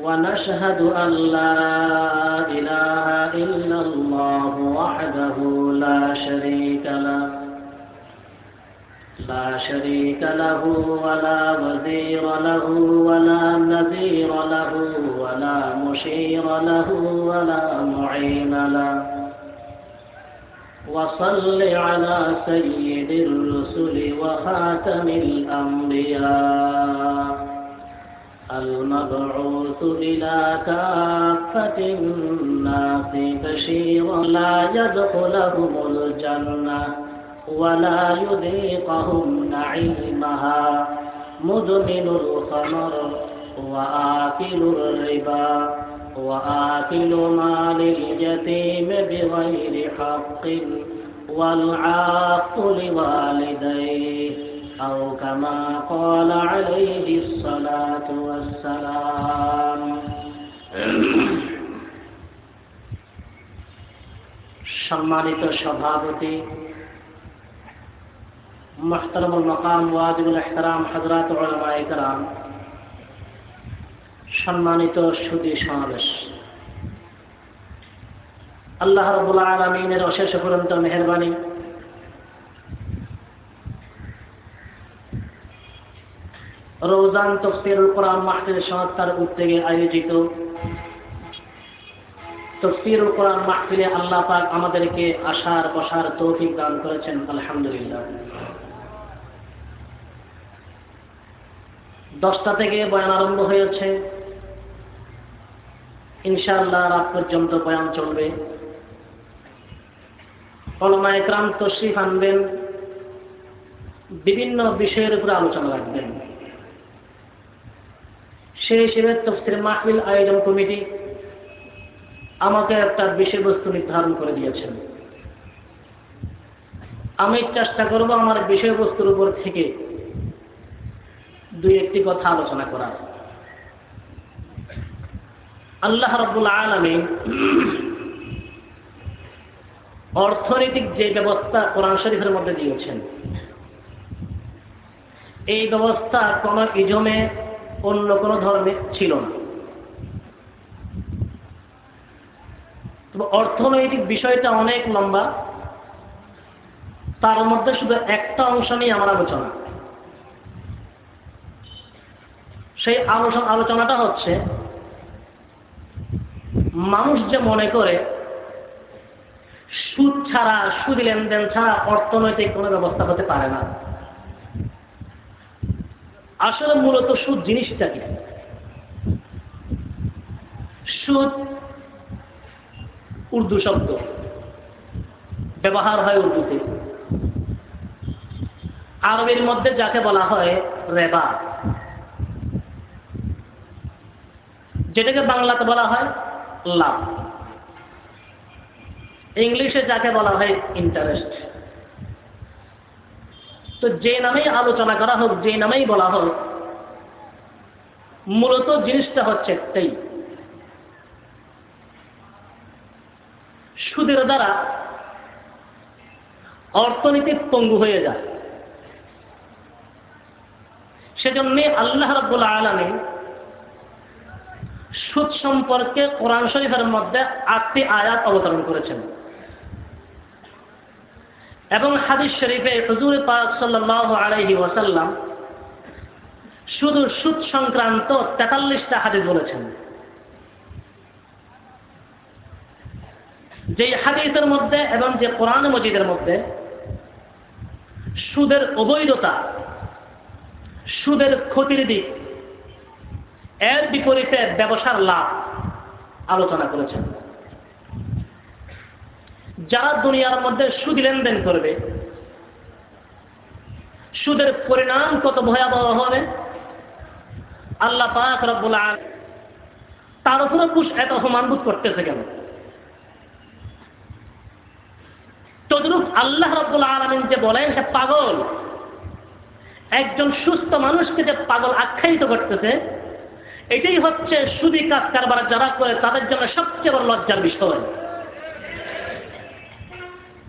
ونشهد أن لا إله إلا الله وحده لا شريك له. لا شريك له ولا وزير له ولا نذير له ولا مشير له ولا معين له. وصل على سيد الرسل وخاتم الأنبياء. المبعوث إلى كافة الناس بشيرا لا يدخلهم الجنة ولا يذيقهم نعيمها. مدمن الخمر وآكل الربا وآكل مال اليتيم بغير حق والعاق لوالديه أو كما قال عليه الصلاة والسلام সম্মানিত সভাপতি মোহতরমুল মকাম ওয়াজিবুল এহতারাম হজরাত ওলামায়ে کرام সম্মানিত সুদী সমাবেশ আল্লাহ রবুল আলমিনের অশেষ পর্যন্ত মেহরবানি রোজান তফসিরুল কোরআন মাহফিল সংস্থার উদ্যোগে আয়োজিত। তফসিরুল কোরআন মাহফিলে আল্লাহ পাক আমাদেরকে আসার বসার তৌফিক দান করেছেন, আলহামদুলিল্লাহ। দশটা থেকে বয়ান আরম্ভ হয়েছে। ইনশাআল্লাহ রাত পর্যন্ত বয়ান চলবে। কলমা একরাম তশরিফ আনবেন। বিভিন্ন বিষয়ের উপরে আলোচনা রাখবেন। সেই হিসেবে তফসির মাহফিল আয়োজন কমিটি আমাকে একটা বিষয়বস্তু নির্ধারণ করে দিয়েছেন। আমি চেষ্টা করব আমার বিষয়বস্তুর উপর থেকে দুই একটি কথা আলোচনা করার। আল্লাহ রব্বুল আলমী অর্থনৈতিক যে ব্যবস্থা কোরআন শরীফের মধ্যে দিয়েছেন, এই ব্যবস্থা কোন ইজমে অন্য কোনো ধর্মে ছিল না। অর্থনৈতিক বিষয়টা অনেক লম্বা। তার মধ্যে শুধু একটা অংশ নিয়ে আমার আলোচনা। সেই আলোচনা আলোচনাটা হচ্ছে, মানুষ যে মনে করে সুদ ছাড়া, সুদ লেনদেন ছাড়া অর্থনৈতিক কোনো ব্যবস্থা হতে পারে না। আসলে মূলত সুদ জিনিসটা কি? সুদ উর্দু শব্দ। ব্যবহার হয় উর্দুতে। আরবের মধ্যে যাকে বলা হয় রেবা। যেটাকে বাংলাতে বলা হয় লাভ। ইংলিশে যাকে বলা হয় ইন্টারেস্ট তো যে নামেই আলোচনা করা হোক, যে নামেই বলা হোক, মূলত জিনিসটা হচ্ছে একটাই। সুদের দ্বারা অর্থনীতি পঙ্গু হয়ে যায়। সেজন্য আল্লাহ রব্বুল আলমী সুদ সম্পর্কে কোরআন শরীফের মধ্যে আটটি আয়াত অবতরণ করেছেন। এবং হাদিস শরীফে হজুর পাক সাল্লাহ আলহি ওয়াসাল্লাম শুধু সুদ সংক্রান্ত তেতাল্লিশটা হাদিস বলেছেন। যে হাদিসের মধ্যে এবং যে কোরআন মজিদের মধ্যে সুদের অবৈধতা, সুদের ক্ষতির দিক, এর বিপরীতে ব্যবসার লাভ আলোচনা করেছেন। যারা দুনিয়ার মধ্যে সুদ লেনদেন করবে, সুদের পরিণাম কত ভয়াবহ হবে? আল্লাহ পাক রব্বুল আলামিন তার উপরে পুষ এত অপমান বোধ করতেছে কেন? তদ্রুপ আল্লাহ রব্বুল আলমিন যে বলেন সে পাগল, একজন সুস্থ মানুষকে যে পাগল আখ্যায়িত করতেছে, এটাই হচ্ছে সুদি কাজ কারবার যারা করে, তাদের জন্য সবচেয়ে বড় লজ্জার বিষয়।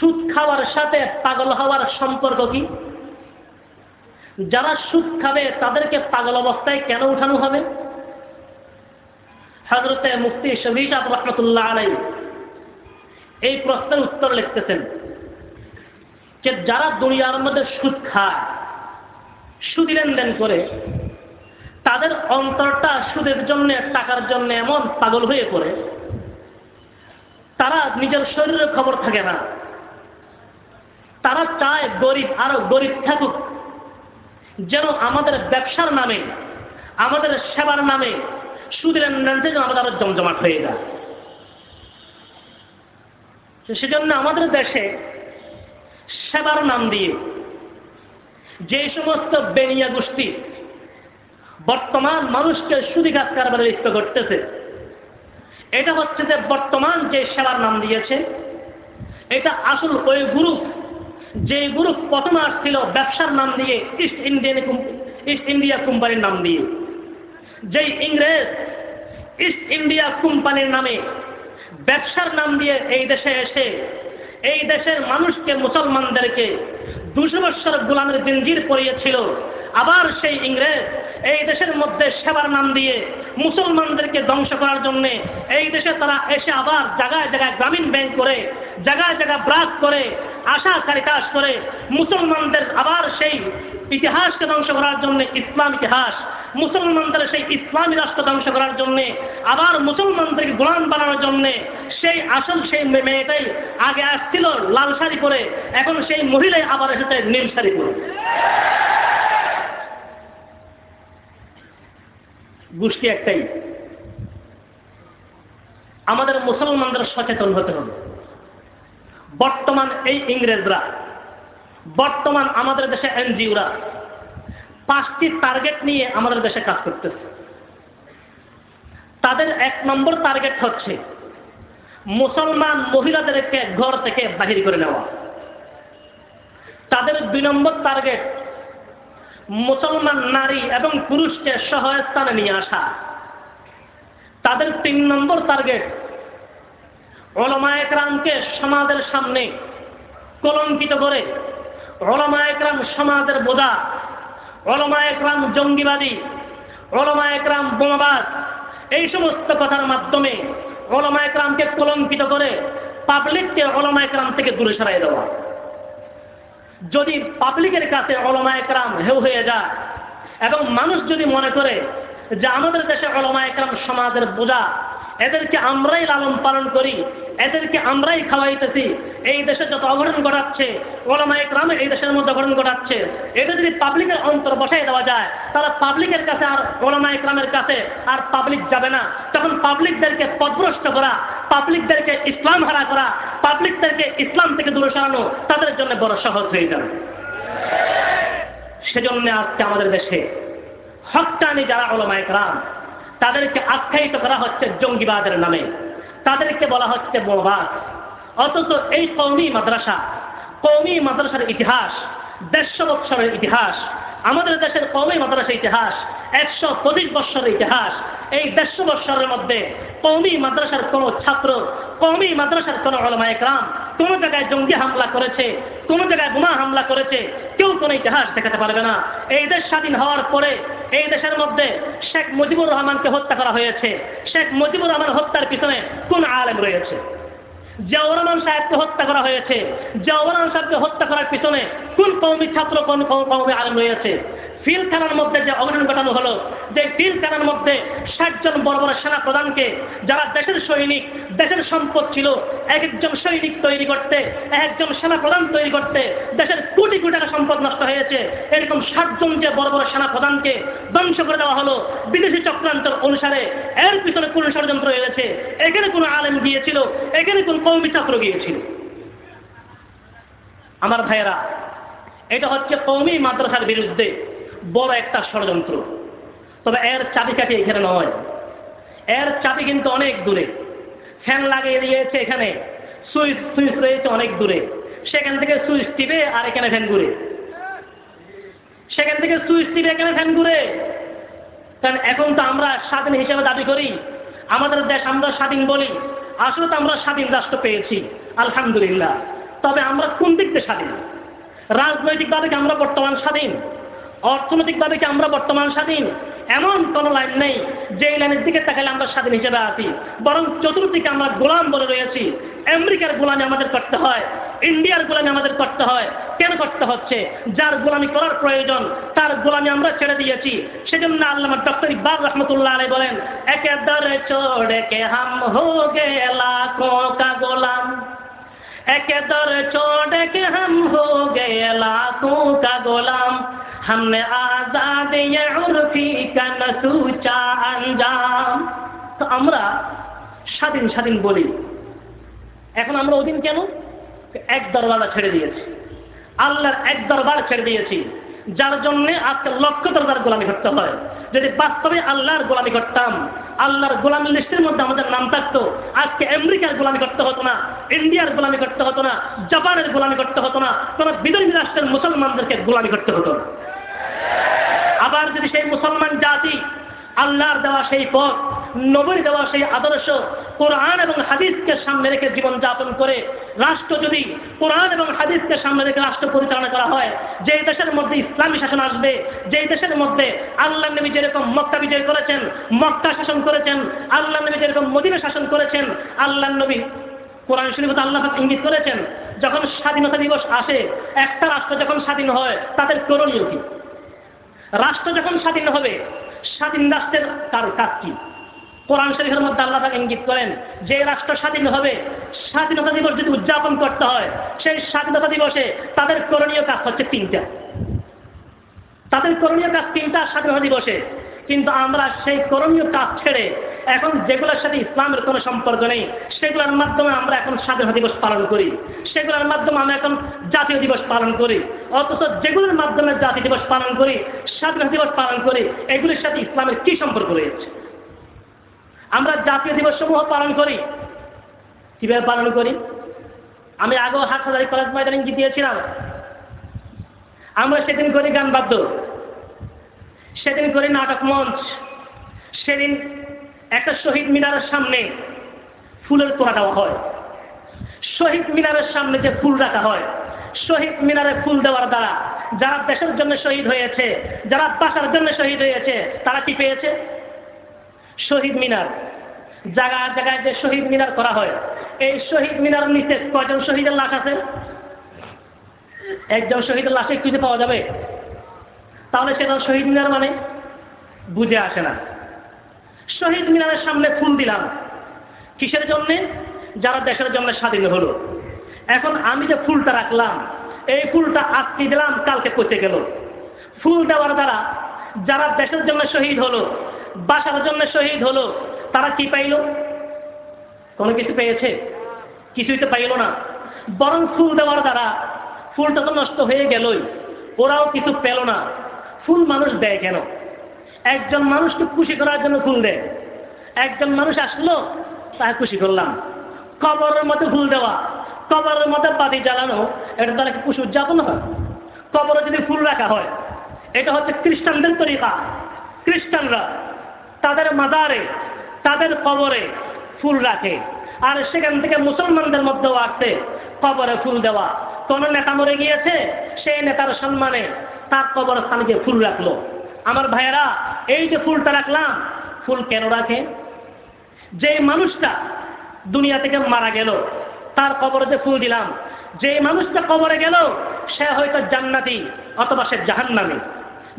সুদ খাওয়ার সাথে পাগল হওয়ার সম্পর্ক কি? যারা সুদ খাবে, তাদেরকে পাগল অবস্থায় কেন উঠানো হবে? হজরতে মুফতি আব রহমতুল্লাহ আলাই এই প্রশ্নের উত্তর লিখতেছেন যে, যারা দুনিয়ার মধ্যে সুদ খায়, সুদি লেনদেন করে, তাদের অন্তরটা সুদের জন্য, টাকার জন্য এমন পাগল হয়ে পড়ে, তারা নিজের শরীরের খবর থাকে না। তারা চায় গরিব আরও গরিব থাকুক। যেন আমাদের ব্যবসার নামে, আমাদের সেবার নামে সুদের লেনদেন যেন আমাদের আরও জমজমাট হয়ে যায়। সেজন্য আমাদের দেশে সেবার নাম দিয়ে যে সমস্ত বেনিয়া গোষ্ঠী বর্তমান মানুষকে সুদি গাছ কারবারে লিপ্ত করতেছে, এটা হচ্ছে যে বর্তমান যে সেবার নাম দিয়েছে, এটা আসল ওই গ্রুপ যে গ্রুপ প্রথমে আসছিল ব্যবসার নাম দিয়ে ইস্ট ইন্ডিয়ান ইস্ট ইন্ডিয়া কোম্পানির নাম দিয়ে। যেই ইংরেজ ইস্ট ইন্ডিয়া কোম্পানির নামে ব্যবসার নাম দিয়ে এই দেশে এসে, এই দেশের মানুষকে, মুসলমানদেরকে দুশো বৎসর গোলামের জিঞ্জির পরিয়েছিল। আবার সেই ইংরেজ এই দেশের মধ্যে সেবার নাম দিয়ে মুসলমানদেরকে ধ্বংস করার জন্য এই দেশে তারা এসে আবার জায়গায় জায়গায় গ্রামীণ ব্যাংক করে, জায়গায় জায়গায় ব্রাক করে, আশা কারিতাস করে মুসলমানদের আবার সেই ইতিহাসকে ধ্বংস করার জন্য, ইসলাম ইতিহাস, মুসলমানদের সেই ইসলামী রাষ্ট্র ধ্বংস করার জন্য, আবার মুসলমানদেরকে গোলাম বানানোর জন্য সেই আসল সেই মেয়েটাই আগে আসছিল লাল শাড়ি পরে, এখন সেই মহিলাই আবার এসেছে নীল শাড়ি পরে। গোষ্ঠী একটাই। আমাদের মুসলমানদের সচেতন হতে হবে। বর্তমান এই ইংরেজরা, বর্তমান আমাদের দেশে এনজিওরা পাঁচটি টার্গেট নিয়ে আমাদের দেশে কাজ করতেছে। তাদের এক নম্বর টার্গেট হচ্ছে মুসলমান মহিলাদেরকে ঘর থেকে বাহির করে নেওয়া। তাদের দুই নম্বর টার্গেট মুসলমান নারী এবং পুরুষকে সহায়স্থানে নিয়ে আসা। তাদের তিন নম্বর টার্গেট ওলমা একরামকে সমাজের সামনে কলঙ্কিত করে। ওলমা একরাম সমাজের বোঝা, ওলমা একরাম জঙ্গিবাদী, ওলমা একরাম বোমাবাদ এই সমস্ত কথার মাধ্যমে ওলমা একরামকে কলঙ্কিত করে পাবলিককে ওলমা একরাম থেকে দূরে সরাই দেওয়া। যদি পাবলিকের কাছে অলমা একরাম হেউ হয়ে যায়, এবং মানুষ যদি মনে করে যে আমাদের দেশে অলমা একরাম সমাজের বোঝা, এদেরকে আমরাই লালন পালন করি এদেরকে আমরাই খাওয়াইতেছি। এই দেশে যত অঘটন ঘটাচ্ছে ওলামা একরামে এই দেশের মধ্যে অঘটন ঘটাচ্ছে। এটা যদি পাবলিকের অন্তর বসাই দেওয়া যায়, তাহলে পাবলিকের কাছে আর ওলামা কাছে আর পাবলিক যাবে না। তখন পাবলিকদেরকে পদভ্রষ্ট করা পাবলিকদেরকে ইসলাম হারা করা পাবলিকদেরকে ইসলাম থেকে দূরে সরানো, তাদের জন্য বড় সহজ হয়ে যাবে। সেজন্য আজকে আমাদের দেশে হকানি যারা ওলামা তাদেরকে আখ্যায়িত করা হচ্ছে জঙ্গিবাদের নামে। তাদেরকে বলা হচ্ছে বোমাবাদ অথচ এই কৌমি মাদ্রাসা কৌমি মাদ্রাসার ইতিহাস, দেড়শো বৎসরের ইতিহাস, আমাদের দেশের কৌমি মাদ্রাসার ইতিহাস, একশো পঁচিশ বৎসরের ইতিহাস, এই দেড়শো বৎসরের মধ্যে কৌমি মাদ্রাসার কোনো ছাত্র কৌমি মাদ্রাসার কোনো অলমা একরাম কোনো জায়গায় জঙ্গি হামলা করেছে, কোনো জায়গায় বোমা হামলা করেছে, কেউ কোনো ইতিহাস দেখাতে পারবে না। এই দেশ স্বাধীন হওয়ার পরে, এই দেশের মধ্যে শেখ মুজিবুর রহমানকে হত্যা করা হয়েছে। শেখ মুজিবুর রহমান হত্যার পিছনে কোন আলেম রয়েছে? জিয়াউর রহমান সাহেবকে হত্যা করা হয়েছে। জিয়াউর রহমান সাহেবকে হত্যা করার পিছনে কোন কৌমি ছাত্র, কোন কৌমি আলেম রয়েছে? ফিলখানার মধ্যে যে অঘটন ঘটানো হলো, যে ফিলখানার মধ্যে ষাটজন বড় বড় সেনা প্রধানকে যারা দেশের সৈনিক, দেশের সম্পদ ছিল, এক একজন সৈনিক তৈরি করতে, এক একজন সেনা প্রধান তৈরি করতে দেশের কোটি কোটি টাকা সম্পদ নষ্ট হয়েছে। এরকম ষাটজন যে বড় বড় সেনা প্রধানকে ধ্বংস করে দেওয়া হলো, বিদেশি চক্রান্তর অনুসারে এর পিছনে কোন ষড়যন্ত্র হয়েছে এখানে কোনো আলেম গিয়েছিল? এখানে কোন কৌমি ছাত্র গিয়েছিল? আমার ভাইয়েরা, এটা হচ্ছে কৌমি মাদ্রাসার বিরুদ্ধে বড় একটা ষড়যন্ত্র। তবে এর চাবিকাঠি এখানে নয়। এর চাবি কিন্তু অনেক দূরে। ফ্যান লাগিয়ে দিয়েছে এখানে। সুইচ সুইচ রয়েছে অনেক দূরে। সেখান থেকে সুইচ টিপে আর এখানে ফ্যান ঘুরে। সেখান থেকে সুইচ টিপে এখানে ফ্যান ঘুরে। কারণ এখন তো আমরা স্বাধীন হিসেবে দাবি করি, আমাদের দেশ আমরা স্বাধীন বলি, আসলে তো আমরা স্বাধীন রাষ্ট্র পেয়েছি, আলহামদুলিল্লাহ। তবে আমরা কোন দিক থেকে স্বাধীন? রাজনৈতিকভাবে আমরা বর্তমান স্বাধীন? অর্থনৈতিকভাবে কি আমরা বর্তমান স্বাধীন? এমন কোন লাইন নেই যে লাইনের দিকে তাকালে আমরা স্বাধীন হিসেবে আছি। বরং চতুর্দিকে আমরা গোলাম বলে রয়েছি। আমেরিকার গোলামি আমাদের করতে হয়, ইন্ডিয়ার গোলামি আমাদের করতে হয়। কেন করতে হচ্ছে? যার গোলামি করার প্রয়োজন, তার গোলামি আমরা ছেড়ে দিয়েছি। সেজন্য আল্লাহ ডক্টর ইকবাল রহমতুল্লাহ আলাই বলেন, একে দরে চোড়ে কে হাম হো গে লাখো কা গোলাম। একে দরে চোড়ে কে হাম হো গে লাখো কা গোলাম। हमने आजाद ये उर्फी का नसूचा अंजाम তো আমরা স্বাধীন স্বাধীন বলি এখন আমরা ওদিন কেন এক দরবার ছেড়ে দিয়েছি আল্লাহর এক দরবার ছেড়ে দিয়েছি যার জন্য আজকে লক্ষ দরবার গোলামি করতে হয় যদি বাস্তবে আল্লাহর গোলামি করতাম আল্লাহর গোলামি লিস্টের মধ্যে আমাদের নাম থাকতো। আজকে আমেরিকার গোলামি করতে হতো না, ইন্ডিয়ার গোলামি করতে হতো না, জাপানের গোলামি করতে হতো না, কোনো বিদেশি রাষ্ট্রের মুসলমানদেরকে গোলামি করতে হতো আবার যদি সেই মুসলমান জাতি আল্লাহর দেওয়া সেই পথ, নবীর দেওয়া সেই আদর্শ, কোরআন এবং হাদিসকে সামনে রেখে জীবন যাপন করে রাষ্ট্র যদি কোরআন এবং হাদিসকে সামনে রেখে রাষ্ট্র পরিচালনা করা হয় যে দেশের মধ্যে ইসলামী শাসন আসবে যে দেশের মধ্যে আল্লাহ নবী যেরকম মক্কা বিজয় করেছেন, মক্কা শাসন করেছেন, আল্লাহ নবী যেরকম মদিনা শাসন করেছেন, আল্লাহ নবী কোরআন শরীফ আল্লাহ ইঙ্গিত করেছেন, যখন স্বাধীনতা দিবস আসে, একটা রাষ্ট্র যখন স্বাধীন হয়, তাদের করণীয় কি? রাষ্ট্র যখন স্বাধীন হবে স্বাধীন রাষ্ট্রের তার কাজ কি? কোরআন শরীফের মধ্যে আল্লাহ তাকে ইঙ্গিত করেন যে রাষ্ট্র স্বাধীন হবে, স্বাধীনতা দিবস যদি উদযাপন করতে হয়, সেই স্বাধীনতা দিবসে তাদের করণীয় কাজ হচ্ছে তিনটা। তাদের করণীয় কাজ তিনটা স্বাধীনতা দিবসে। কিন্তু আমরা সেই করণীয় কাজ ছেড়ে এখন যেগুলোর সাথে ইসলামের কোনো সম্পর্ক নেই, সেগুলোর মাধ্যমে আমরা এখন স্বাধীনতা দিবস পালন করি। সেগুলোর মাধ্যমে আমরা এখন জাতীয় দিবস পালন করি। অথচ যেগুলোর মাধ্যমে জাতীয় দিবস পালন করি, স্বাধীনতা দিবস পালন করি, এগুলির সাথে ইসলামের কি সম্পর্ক রয়েছে? আমরা জাতীয় দিবস সমূহ পালন করি। কীভাবে পালন করি? আমি আগেও হাটহাজারি কলেজ ময়দানে দিয়েছিলাম। আমরা সেদিন করি গান বাদ্য। সেদিন করি নাটক মঞ্চ, সেদিন একটা শহীদ মিনারের সামনে ফুলের তোড়া দেওয়া হয়। শহীদ মিনারের সামনে যে ফুল রাখা হয়, শহীদ মিনারে ফুল দেওয়ার দ্বারা যারা দেশের জন্য শহীদ হয়েছে, যারা বাসার জন্য শহীদ হয়েছে, তারা কি পেয়েছে? শহীদ মিনার। জায়গায় জায়গায় যে শহীদ মিনার করা হয়, এই শহীদ মিনার নিচে কয়জন শহীদের লাশ আছে? একজন শহীদের লাশে খুঁজে পাওয়া যাবে? তাহলে সেটা শহীদ মিনার মানে? বুঝে আসে না। শহীদ মিনারের সামনে ফুল দিলাম। কিসের জন্যে? যারা দেশের জন্য স্বাধীন হলো। এখন আমি যে ফুলটা রাখলাম, এই ফুলটা আজকে দিলাম, কালকে পচে গেল। ফুল দেওয়ার দ্বারা যারা দেশের জন্য শহীদ হলো, বাসার জন্য শহীদ হলো, তারা কি পাইল? কোনো কিছু পেয়েছে? কিছুই তো পাইল না। বরং ফুল দেওয়ার দ্বারা ফুলটা তো নষ্ট হয়ে গেলই। ওরাও কিছু পেল না। ফুল মানুষ দেয় কেন? একজন মানুষকে খুশি করার জন্য ফুল দেয়। একজন মানুষ আসলো, তাকে খুশি করলাম। কবরের মধ্যে ফুল দেওয়া, কবরের মধ্যে বাতি জ্বালানো, এটা তাহলে কি খুশি উদযাপন হয় কবরে যদি ফুল রাখা হয়, এটা হচ্ছে খ্রিস্টানদের তরিকা। খ্রিস্টানরা তাদের মাদারে তাদের কবরে ফুল রাখে। আর সেখান থেকে মুসলমানদের মধ্যেও আসছে কবরে ফুল দেওয়া। কোন নেতা মরে গিয়েছে, সেই নেতার সম্মানে তার কবরস্থানে গিয়ে ফুল রাখল। আমার ভাইয়েরা, এই যে ফুলটা রাখলাম, ফুল কেন রাখে? যে মানুষটা দুনিয়া থেকে মারা গেল, তার কবরে যে ফুল দিলাম যে মানুষটা কবরে গেল, সে হয়তো জান্নাতি অথবা সে জাহান্নামি।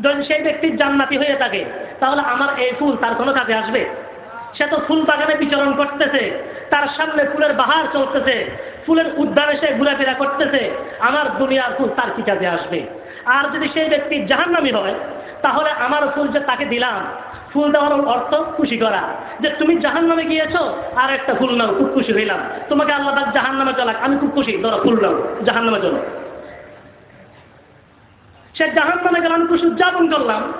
যদি সেই ব্যক্তির জান্নাতি হয়ে থাকে, তাহলে আমার এই ফুল তার কোনো কাজে আসবে? সে তো ফুল বাগানে বিচরণ করতেছে, তার সামনে ফুলের বাহার চলতেছে, ফুলের উদ্যানে সে ঘুরাফেরা করতেছে, আমার দুনিয়ার ফুল তার কি কাজে আসবে? আর যদি সেই ব্যক্তি জাহান্নামি হয়, তাহলে আমার ফুল যে তাকে দিলাম, ফুল দেওয়ার অর্থ খুশি করা। যে তুমি জাহান নামে গিয়েছ, আর একটা ফুল নাও, খুব খুশি হইলাম। তোমাকে আল্লাহ তার জাহান নামে চলাক, আমি খুব খুশি, ধরো, ফুল নাও জাহান নামে চলো। সে জাহান নামে গেল আমি খুশি উদযাপন করলাম।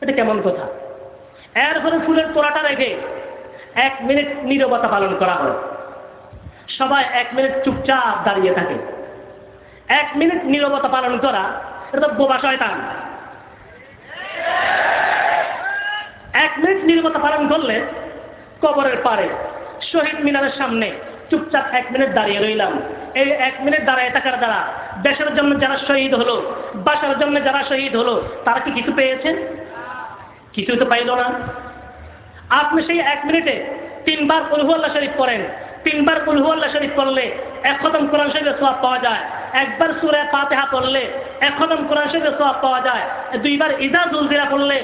এটা কেমন কথা? এরপরে ফুলের তোড়াটা রেখে এক মিনিট নীরবতা পালন করা হয়। সবাই এক মিনিট চুপচাপ দাঁড়িয়ে থাকে। এক মিনিট নীরবতা পালন করা, এটা তো বোবা শয়তান। এক মিনিট নীরবতা পালন করলে কবরের পারে, শহীদ মিনারের সামনে চুপচাপ এক মিনিট দাঁড়িয়ে রইলাম। এই এক মিনিট দাঁড়ায় থাকার দ্বারা দেশের জন্য যারা শহীদ হলো, বাসার জন্য যারা শহীদ হলো, তারা কি কিছু পেয়েছে কিছু তো পাইল না। আপনি সেই এক মিনিটে তিনবার উলহুয়াল্লাহ শরীফ পড়েন তিনবার উলহুয়াল্লাহ শরীফ পড়লে এক খতম কোরআন শরীফের সোয়াব পাওয়া যায়। একবার সুরে পাতেহা পড়লে এক খতম কোরআন শরীফের সোয়াব পাওয়া যায়। দুইবার ইজা জুলজিরা পড়লে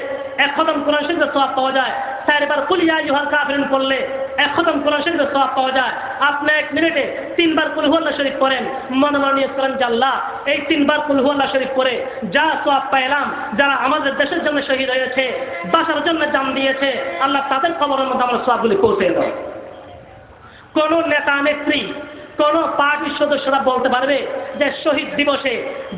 এক খতম কোরআন শরীফের সোয়াব পাওয়া যায়। চারবার কুলিয়া ইউহাল কাফিরিন পড়লে এক খতম কোরআন শরীফের সোয়াব পাওয়া যায়। আপনি এক মিনিটে তিনবার কুলহুয়াল্লাহ শরীফ পড়েন। মনে মনে করেন যে আল্লাহ, এই তিনবার কুলহুয়াল্লাহ শরীফ পড়ে যা সোয়াব পাইলাম, যারা আমাদের দেশের জন্য শহীদ হয়েছে, বাসার জন্য জান দিয়েছে, আল্লাহ তাদের খবরের মধ্যে আমার সোয়াবগুলি পৌঁছে দাও। কোন নেতা নেত্রী, কোন পার্টির সদস্যরা বলতে পারবে যে শহীদ দিবসে,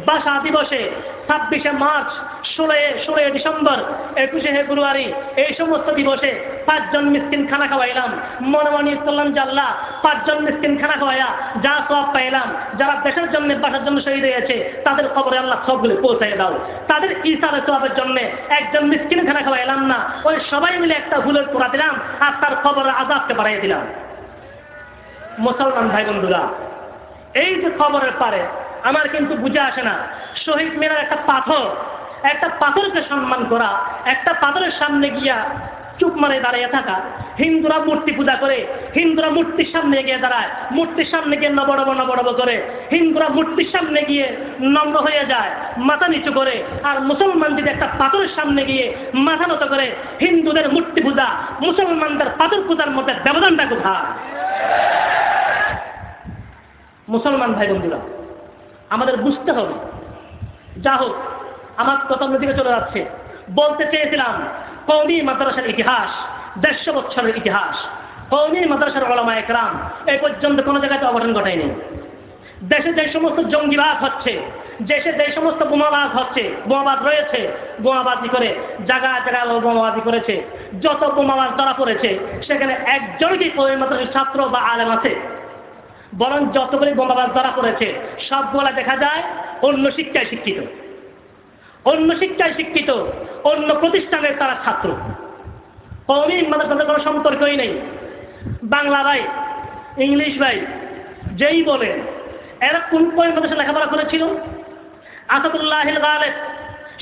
বাসা দিবসে, ছাব্বিশে মার্চ ষোলোয় ষোলোই ডিসেম্বর, একুশে ফেব্রুয়ারি, এই সমস্ত দিবসে পাঁচজন মিসকিন খানা খাওয়াইলাম। মনে মনে করলাম জাল্লা পাঁচজন মিসকিন খানা খাওয়াইয়া যা সব পাইলাম, যারা দেশের জন্য, বাসার জন্য শহীদ হয়েছে, তাদের খবরে আল্লাহ সবগুলি পৌঁছাই দাও। তাদের ইসারে সবের জন্য একজন মিসকিন খানা খাওয়াইলাম না। ওই সবাই মিলে একটা ভুলের পোড়া দিলাম আর তার খবরের আজাবকে বাড়াই দিলাম। মুসলমান ভাই বন্ধুরা এই যে খবরের পারে আমার কিন্তু বুঝে আসে না। শহীদ মিনার একটা পাথর, একটা পাথরকে সম্মান করা, একটা পাথরের সামনে গিয়া চুপ মারে দাঁড়িয়ে থাকা। হিন্দুরা মূর্তি পূজা করে, হিন্দুরা মূর্তির সামনে গিয়ে দাঁড়ায়, মূর্তির সামনে গিয়ে নবড়ব নবড়ব করে। হিন্দুরা মূর্তির সামনে গিয়ে নম্র হয়ে যায়, মাথা নিচু করে, আর মুসলমান যদি একটা পাথরের সামনে গিয়ে মাথা নত করে, হিন্দুদের মূর্তি পূজা, মুসলমানদের পাথর পূজার মধ্যে ব্যবধানটা কোথায়? মুসলমান ভাই বন্ধুরা, আমাদের বুঝতে হবে। যা হোক, আমার কথা দিকে চলে যাচ্ছে। বলতে চেয়েছিলাম কৌমি মাদ্রাসার ইতিহাস, দেড়শো বছরের ইতিহাস। কৌমি মাদ্রাসার ওলামা একরাম এই পর্যন্ত কোনো জায়গাতে অঘটন ঘটায়নি দেশে যে সমস্ত জঙ্গিবাদ হচ্ছে, দেশে যে সমস্ত বোমাবাদ হচ্ছে বোমাবাদ রয়েছে বোমাবাদি করে জায়গা জায়গায় বোমাবাদি করেছে, যত বোমাবাদ ধরা পড়েছে, সেখানে একজনকেই কৌমি মাদ্রাসার ছাত্র বা আলেম আছে। বরং যতগুলি বোমাবাজ ধরা পড়েছে, সবগুলা দেখা যায় অন্য শিক্ষায় শিক্ষিত। অন্য শিক্ষায় শিক্ষিত, অন্য প্রতিষ্ঠানের তারা ছাত্র। কৌমি মাদ্রাসাদের কোনো সম্পর্কই নেই। বাংলা ভাই, ইংলিশ ভাই, যেই বলে, এরা কোন পয়েন্ট মাদ্রাসা লেখাপড়া করেছিল? আসাদুল্লাহ গালেদ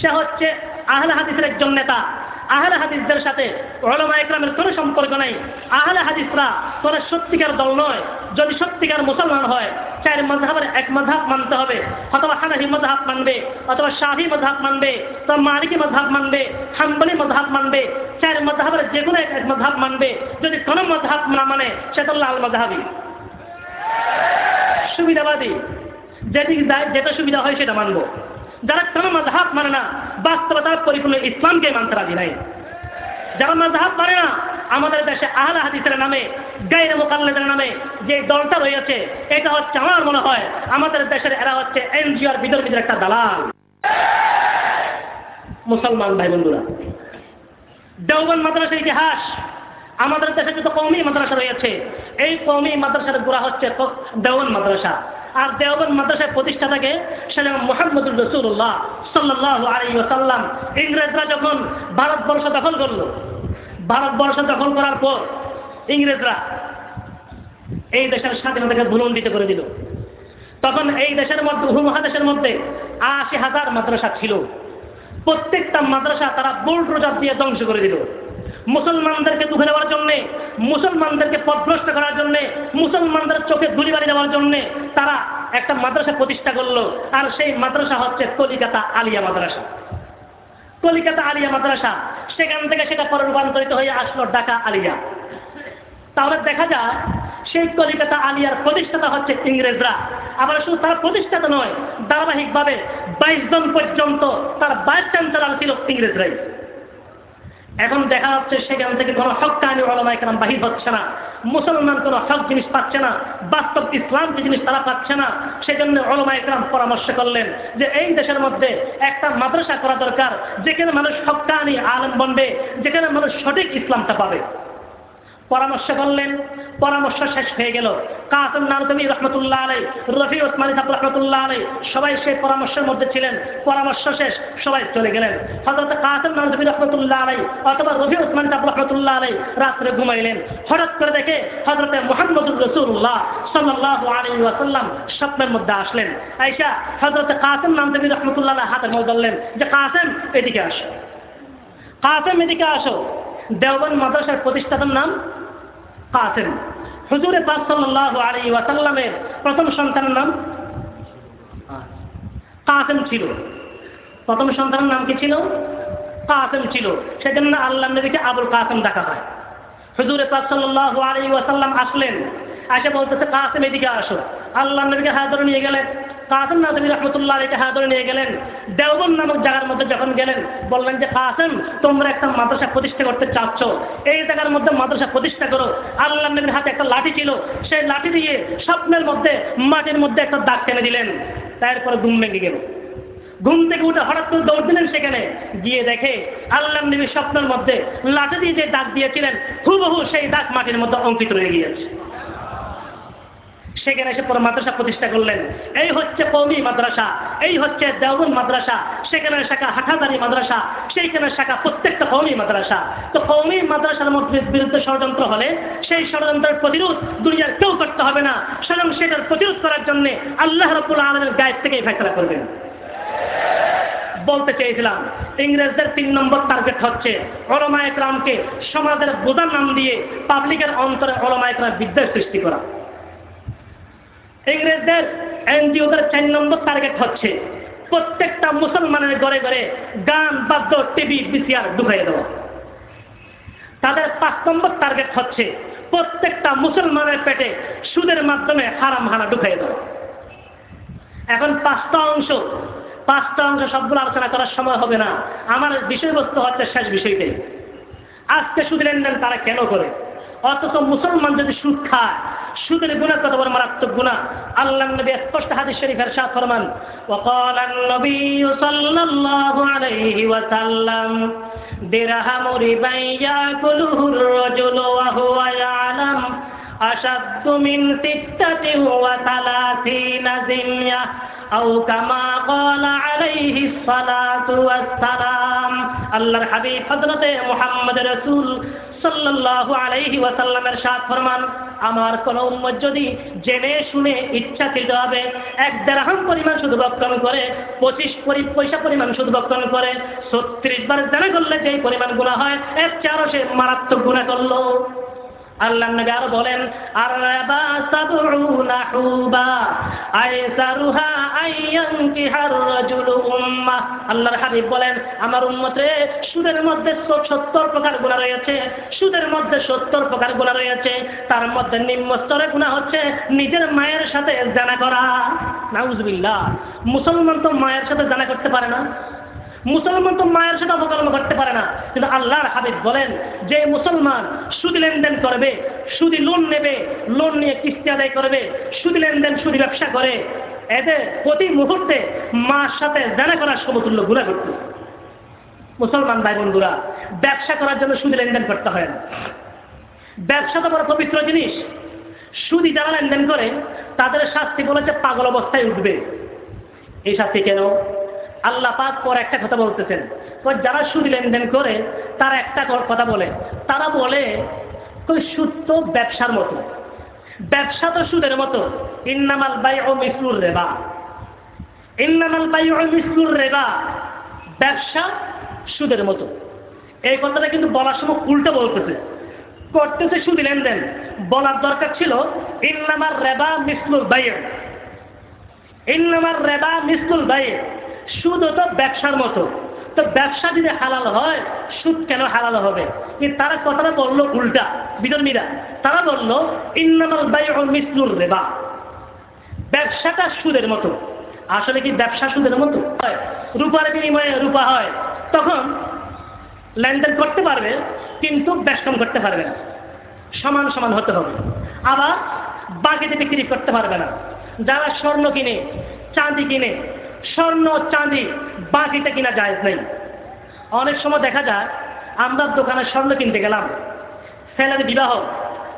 সে হচ্ছে আহলে হাদিসের একজন নেতা। আহলে হাদিসদের সাথে ওলামা কোনো সম্পর্ক নাই। আহলে হাদিসরা তোরা সত্যিকার দল নয়। যদি সত্যিকার মুসলমান হয়, চার মজাহের এক মজাব মানতে হবে। অথবা হানাহি মজাহাব মানবে, অথবা শাহি মজাহাব মানবে তো মালিকি মজাহাব মানবে, হাম্বলি মজাহাব মানবে, চার মজাহের যে কোনো এক মজাহাব মানবে। যদি কোনো মজাহাব না মানে সেটা লাল মজাহাবি সুবিধাবাদী। যেদিকে যেটা সুবিধা হয় সেটা মানবো। যারা কোনো মজাহাব মানে না, বাস্তবতার পরিপূর্ণ ইসলামকে মানতে রাজি নাই। যারা মজাহাব মানে না, আমাদের দেশে আহলা হাদিসের নামে গাইরে মোকাল্লেদের নামে যে দলটা রয়েছে, এটা হচ্ছে আমার মনে হয়, আমাদের দেশের এরা হচ্ছে এনজিওর বিদর্মীদের একটা দালাল। মুসলমান ভাই বন্ধুরা দেওবন মাদ্রাসার ইতিহাস, আমাদের দেশে যত কৌমি মাদ্রাসা রয়েছে। এই কৌমি মাদ্রাসার গোড়া হচ্ছে দেওবন মাদ্রাসা। আর দেওবন মাদ্রাসার প্রতিষ্ঠাতাকে সেটা মোহাম্মদুর রসুল্লাহ সাল্লাহ আলী সাল্লাম ইংরেজরা যখন ভারতবর্ষ দখল করল, ভারতবর্ষ দখল করার পর ইংরেজরা এই দেশের স্বাধীনতাকে ভুলন্ডিত করে দিল। তখন এই দেশের মধ্যে, উপমহাদেশের মধ্যে আশি হাজার মাদ্রাসা ছিল। প্রত্যেকটা মাদ্রাসা তারা বুলডোজার দিয়ে ধ্বংস করে দিল। মুসলমানদেরকে দুঃখে দেওয়ার জন্যে, মুসলমানদেরকে পদভ্রষ্ট করার জন্যে, মুসলমানদের চোখে ধুলিবাড়ি দেওয়ার জন্যে তারা একটা মাদ্রাসা প্রতিষ্ঠা করল। আর সেই মাদ্রাসা হচ্ছে কলিকাতা আলিয়া মাদ্রাসা। কলিকাতা আলিয়া মাদ্রাসা, সেখান থেকে সেটা পরে রূপান্তরিত হয়ে আসলো ঢাকা আলিয়া। তাহলে দেখা যায় সেই কলিকাতা আলিয়ার প্রতিষ্ঠাতা হচ্ছে ইংরেজরা। আবার শুধু তার প্রতিষ্ঠাতা নয়, ধারাবাহিকভাবে বাইশ জন পর্যন্ত তার ভাইস চ্যান্সেলার ছিল ইংরেজরাই। এখন দেখা যাচ্ছে সেখান থেকে কোনো হকানি ওলামা কেন বাহির হচ্ছে না। মুসলমান কোনো হক জিনিস পাচ্ছে না, বাস্তব ইসলাম যে জিনিস তারা পাচ্ছে না, সেজন্য ওলামা একরাম পরামর্শ করলেন যে এই দেশের মধ্যে একটা মাদ্রাসা করা দরকার, যেখানে মানুষ হকানি আলম বনবে, যেখানে মানুষ সঠিক ইসলামটা পাবে। পরামর্শ করলেন। পরামর্শ শেষ হয়ে গেল। কাসম নানতমি রহমতুল্লাহ আলাই রফি ওসমানী সাহেব রহমতুল্লাহ আলাই সবাই সেই পরামর্শের মধ্যে ছিলেন। পরামর্শ শেষ, সবাই চলে গেলেন। হজরত কাসম নানতমি রহমতুল্লাহ আলাই অথবা রফি ওসমানী সাহেব রহমতুল্লাহ আলাই রাত্রে ঘুমাইলেন। হঠাৎ করে দেখে হজরত মোহাম্মদুর রসুল্লাহ সাল্লাহ আলী ওয়াসাল্লাম স্বপ্নের মধ্যে আসলেন। আইসা হজরত কাসম নানতমি রহমতুল্লাহ হাতে মল বললেন যে, কাসেম, এদিকে আসো। কাসেম, এদিকে আসো। দেওবন মাদ্রাসার প্রতিষ্ঠাতার নাম? কাসেম। হুজুরে পাক সাল্লাল্লাহু আলাইহি ওয়াসাল্লামের প্রথম সন্তানের নাম? কাসেম ছিল। প্রথম সন্তানের নাম কি ছিল? কাসেম ছিল। সেজন্য আল্লাহ নবীকে আবুল কাসেম ডাকা হয়। হুজুরে পাক সাল্লাল্লাহু আলাইহি ওয়াসাল্লাম আসলেন, এসে বলতেছে, কাসেম, এদিকে আসো। আল্লাহ নবীকে হাত ধরে নিয়ে গেলেন। কাসেম নাজমি রহমতুল্লাহ আলীকে নিয়ে গেলেন। দেওবন নামক জায়গার মধ্যে যখন গেলেন, বললেন যে, কাসেম, তোমরা একটা মাদ্রাসা প্রতিষ্ঠা করতে চাচ্ছ। এই জায়গার মধ্যে মাদ্রাসা প্রতিষ্ঠা করো। আল্লাহ নবীর হাতে একটা লাঠি ছিল। সেই লাঠি দিয়ে স্বপ্নের মধ্যে, মাটির মধ্যে একটা দাগ টেনে দিলেন। তারপরে ঘুম ভেঙে গেল। ঘুম থেকে উঠে হঠাৎ করে দৌড় দিলেন সেখানে। গিয়ে দেখে আল্লাহ নবী স্বপ্নের মধ্যে লাঠি দিয়ে যে দাগ দিয়েছিলেন, হুবহু সেই দাগ মাটির মধ্যে অঙ্কিত রয়ে গিয়েছে। সেখানে এসে পরে মাদ্রাসা প্রতিষ্ঠা করলেন। এই হচ্ছে কৌমি মাদ্রাসা, এই হচ্ছে দেওবন মাদ্রাসা, সেখানে শাখা হাটাদারি মাদ্রাসা, সেইখানে শাখা প্রত্যেকটা কৌমি মাদ্রাসা। তো কৌমি মাদ্রাসার মধ্যে বিরুদ্ধে ষড়যন্ত্র হলে সেই ষড়যন্ত্রের প্রতিরোধ দুনিয়ার কেউ করতে হবে না। স্বয়ং সেটার প্রতিরোধ করার জন্য আল্লাহ রবুল আলমের গায়ের থেকেই ফেসলা করবেন। বলতে চেয়েছিলাম, ইংরেজদের তিন নম্বর টার্গেট হচ্ছে ওলমা একরামকে সমাজের বোঝার নাম দিয়ে পাবলিকের অন্তরে ওলমা একরাম বিদ্বেষ সৃষ্টি করা। ইংরেজদের এনজিওদের চার নম্বর টার্গেট হচ্ছে প্রত্যেকটা মুসলমানের ঘরে ঘরে গান, বাদ্য, টিভি, বিসিআর ঢুকাই দেওয়া। তাদের পাঁচ নম্বর টার্গেট হচ্ছে প্রত্যেকটা মুসলমানের পেটে সুদের মাধ্যমে হারাম হানা ঢুকাই দেওয়া। এখন পাঁচটা অংশ পাঁচটা অংশ সবগুলো আলোচনা করার সময় হবে না। আমার বিষয়বস্তু হচ্ছে শেষ বিষয়টাই। আজকে সুদ লেনদেন তারা কেন করে? অথচ মুসলমান যদি সুদ খায় সুদের গুণের কত বড় মারাত্মক গুণা আল্লাহ নবী স্পষ্ট হাদিস শরীফের সাথ ফরমান وقال النبي صلى الله عليه وسلم درهم ربا يأكله الرجل وهو يعلم أشد من ستة وثلاثين زنية أو كما قال عليه الصلاة والسلام আল্লাহর হাবিব হযরতে মুহাম্মদ রাসূল সাল্লাল্লাহু আলাইহি ফরমান, আমার কোন উম্মত যদি জেনে শুনে ইচ্ছাকৃতভাবে এক দেড়হাম পরিমাণ শুধু বক্ষণ করে, পঁচিশ পয়সা পরিমাণ শুধু বক্তন করে, ছত্রিশ বার জানা করলে যেই পরিমাণ গুণা হয়, এর চারও সে মারাত্মক গুণা করল। আল্লাহ নবী আরও বলেন হুবা আইয়ানকিহার রাজুলু উম্মাহ আল্লাহর হাবিব বলেন, আমার উম্মতে সুদের মধ্যে 70 প্রকার রয়েছে, সুদের মধ্যে 70 প্রকার গুনাহ রয়েছে। তার মধ্যে নিম্ন স্তরের গুনাহ হচ্ছে নিজের মায়ের সাথে জানা করা। মুসলমান তো মায়ের সাথে জানা করতে পারে না। মুসলমান তো মায়ের সাথে অপকর্ম করতে পারে না। কিন্তু আল্লাহর হাবিব বলেন, যে মুসলমান সুদি লেনদেন করবে, সুদি লোন নেবে লোন নিয়ে কিস্তি আদায় করবে, সুদি লেনদেন, সুদি ব্যবসা করে, এতে প্রতি মুহূর্তে মার সাথে জানা করার সমতুল্য গুণা করতে। মুসলমান ভাই বন্ধুরা, ব্যবসা করার জন্য সুদি লেনদেন করতে হয় না। ব্যবসা তো বড় পবিত্র জিনিস। সুদি যারা লেনদেন করে, তাদের শাস্তি বলেছে পাগল অবস্থায় উঠবে। এই শাস্তি কেন? আল্লাহ পাক পর একটা কথা বলতেছেন। পর যারা সুদ লেনদেন করে, তারা একটা কথা বলে। তারা বলে সুদ তো ব্যবসার মতো। ব্যবসা তো সুদের মতো। ইন্নামাল বাই ও মিসলুর রেবা। ইন্নামাল বাই ও মিসলুর রেবা ব্যবসা সুদের মতো। এই কথাটা কিন্তু বলার সময় উল্টো বলতেছে। করতেছে সুদ লেনদেন। বলার দরকার ছিল ইন্নামার রেবা মিসলুর বাইয়ের ইন্নামার রেবা মিসলুল বাইয়ের সুদ তো ব্যবসার মতো। তো ব্যবসা যদি হালাল হয়, সুদ কেন হালাল হবে? তারা কথাটা বলল উল্টা, বিধর্মীরা। তারা বলল, ইন্নামাল রেবা। ব্যবসাটা সুদের মতো। আসলে কি ব্যবসা সুদের মতো? হয়। রূপার বিনিময়ে রূপা হয়। তখন লেনদেন করতে পারবে, কিন্তু বেশকম করতে পারবে না। সমান সমান হতে হবে। আবার বাকিতে বিক্রি করতে পারবে না। যারা স্বর্ণ কিনে, চাঁদি কিনে স্বর্ণ চাঁদি বাকিতে কিনা যায় নেই। অনেক সময় দেখা যায়, আমরা দোকানে স্বর্ণ কিনতে গেলাম। ছেলের বিবাহ,